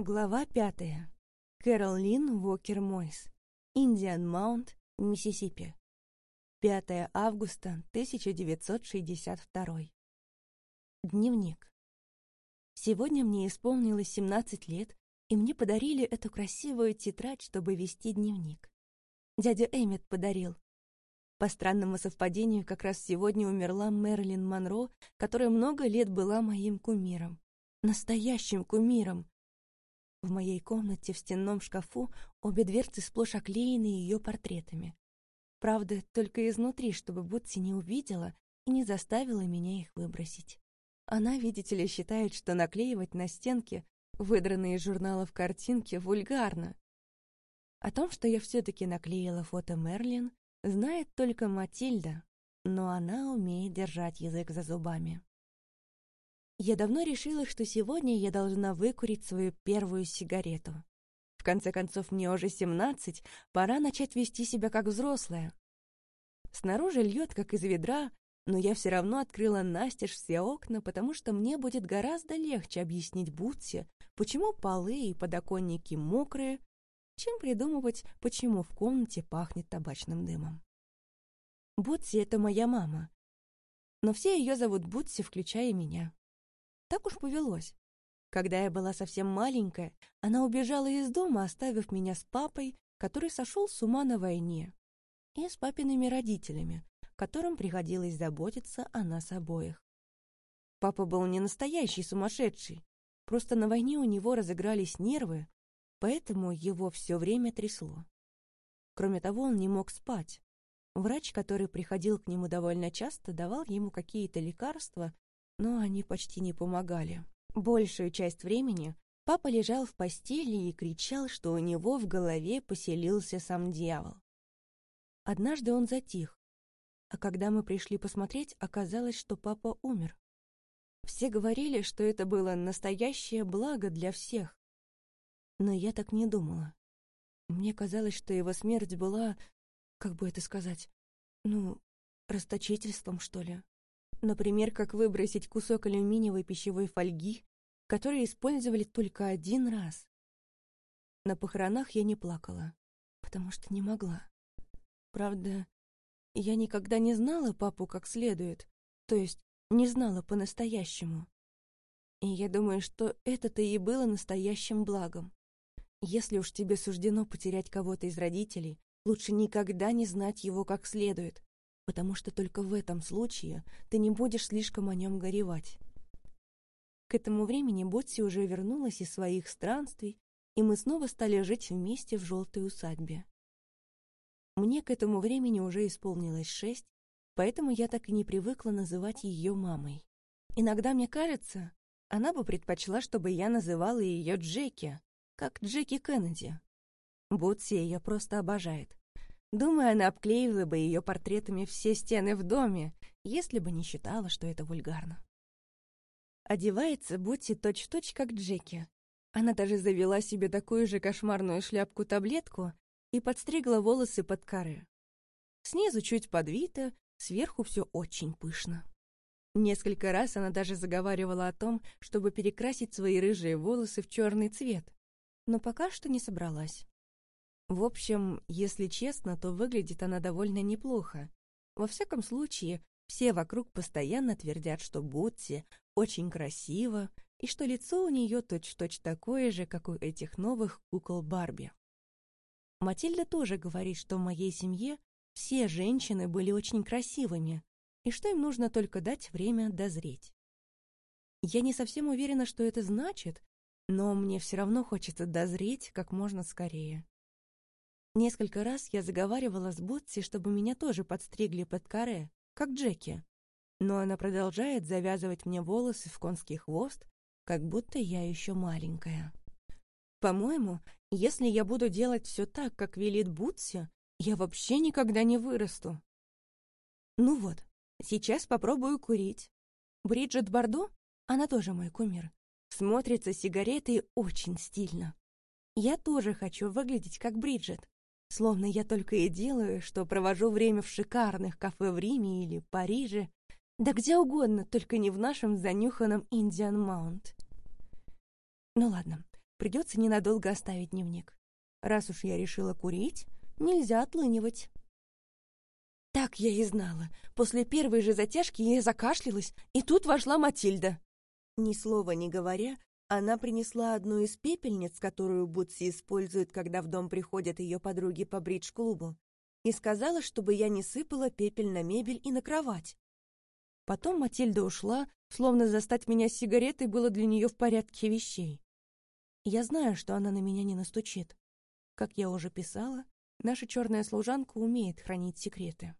Глава пятая. Кэрол Лин Уокер Мойс. Индиан Маунт, Миссисипи. 5 августа 1962. Дневник. Сегодня мне исполнилось 17 лет, и мне подарили эту красивую тетрадь, чтобы вести дневник. Дядя Эммет подарил. По странному совпадению, как раз сегодня умерла Мэрилин Монро, которая много лет была моим кумиром. Настоящим кумиром, в моей комнате в стенном шкафу обе дверцы сплошь оклеены ее портретами. Правда, только изнутри, чтобы Бутси не увидела и не заставила меня их выбросить. Она, видите ли, считает, что наклеивать на стенки выдранные из журналов картинки вульгарно. О том, что я все-таки наклеила фото Мерлин, знает только Матильда, но она умеет держать язык за зубами. Я давно решила, что сегодня я должна выкурить свою первую сигарету. В конце концов, мне уже семнадцать, пора начать вести себя как взрослая. Снаружи льет, как из ведра, но я все равно открыла настежь все окна, потому что мне будет гораздо легче объяснить Бутсе, почему полы и подоконники мокрые, чем придумывать, почему в комнате пахнет табачным дымом. Бутси — это моя мама, но все ее зовут Бутси, включая меня. Так уж повелось. Когда я была совсем маленькая, она убежала из дома, оставив меня с папой, который сошел с ума на войне, и с папиными родителями, которым приходилось заботиться о нас обоих. Папа был не настоящий сумасшедший, просто на войне у него разыгрались нервы, поэтому его все время трясло. Кроме того, он не мог спать. Врач, который приходил к нему довольно часто, давал ему какие-то лекарства, но они почти не помогали. Большую часть времени папа лежал в постели и кричал, что у него в голове поселился сам дьявол. Однажды он затих, а когда мы пришли посмотреть, оказалось, что папа умер. Все говорили, что это было настоящее благо для всех. Но я так не думала. Мне казалось, что его смерть была, как бы это сказать, ну, расточительством, что ли. Например, как выбросить кусок алюминиевой пищевой фольги, который использовали только один раз. На похоронах я не плакала, потому что не могла. Правда, я никогда не знала папу как следует, то есть не знала по-настоящему. И я думаю, что это-то и было настоящим благом. Если уж тебе суждено потерять кого-то из родителей, лучше никогда не знать его как следует, потому что только в этом случае ты не будешь слишком о нем горевать. К этому времени Ботси уже вернулась из своих странствий, и мы снова стали жить вместе в желтой усадьбе. Мне к этому времени уже исполнилось шесть, поэтому я так и не привыкла называть ее мамой. Иногда мне кажется, она бы предпочла, чтобы я называла ее Джеки, как Джеки Кеннеди. Ботси ее просто обожает. Думаю, она обклеивала бы ее портретами все стены в доме, если бы не считала, что это вульгарно. Одевается Ботти точь-в-точь, как Джеки. Она даже завела себе такую же кошмарную шляпку-таблетку и подстригла волосы под коры. Снизу чуть подвито, сверху все очень пышно. Несколько раз она даже заговаривала о том, чтобы перекрасить свои рыжие волосы в черный цвет, но пока что не собралась. В общем, если честно, то выглядит она довольно неплохо. Во всяком случае, все вокруг постоянно твердят, что Ботти очень красиво и что лицо у нее точь-точь такое же, как у этих новых кукол Барби. Матильда тоже говорит, что в моей семье все женщины были очень красивыми и что им нужно только дать время дозреть. Я не совсем уверена, что это значит, но мне все равно хочется дозреть как можно скорее. Несколько раз я заговаривала с Ботси, чтобы меня тоже подстригли под каре, как Джеки. Но она продолжает завязывать мне волосы в конский хвост, как будто я еще маленькая. По-моему, если я буду делать все так, как велит Бутси, я вообще никогда не вырасту. Ну вот, сейчас попробую курить. Бриджит Бардо, она тоже мой кумир, смотрится сигаретой очень стильно. Я тоже хочу выглядеть как Бриджит. Словно я только и делаю, что провожу время в шикарных кафе в Риме или Париже, да где угодно, только не в нашем занюханном Индиан Маунт. Ну ладно, Придется ненадолго оставить дневник. Раз уж я решила курить, нельзя отлынивать. Так я и знала. После первой же затяжки я закашлялась, и тут вошла Матильда. Ни слова не говоря, она принесла одну из пепельниц, которую Бутси использует, когда в дом приходят ее подруги по бридж-клубу, и сказала, чтобы я не сыпала пепель на мебель и на кровать. Потом Матильда ушла, словно застать меня с сигаретой было для нее в порядке вещей. Я знаю, что она на меня не настучит. Как я уже писала, наша черная служанка умеет хранить секреты.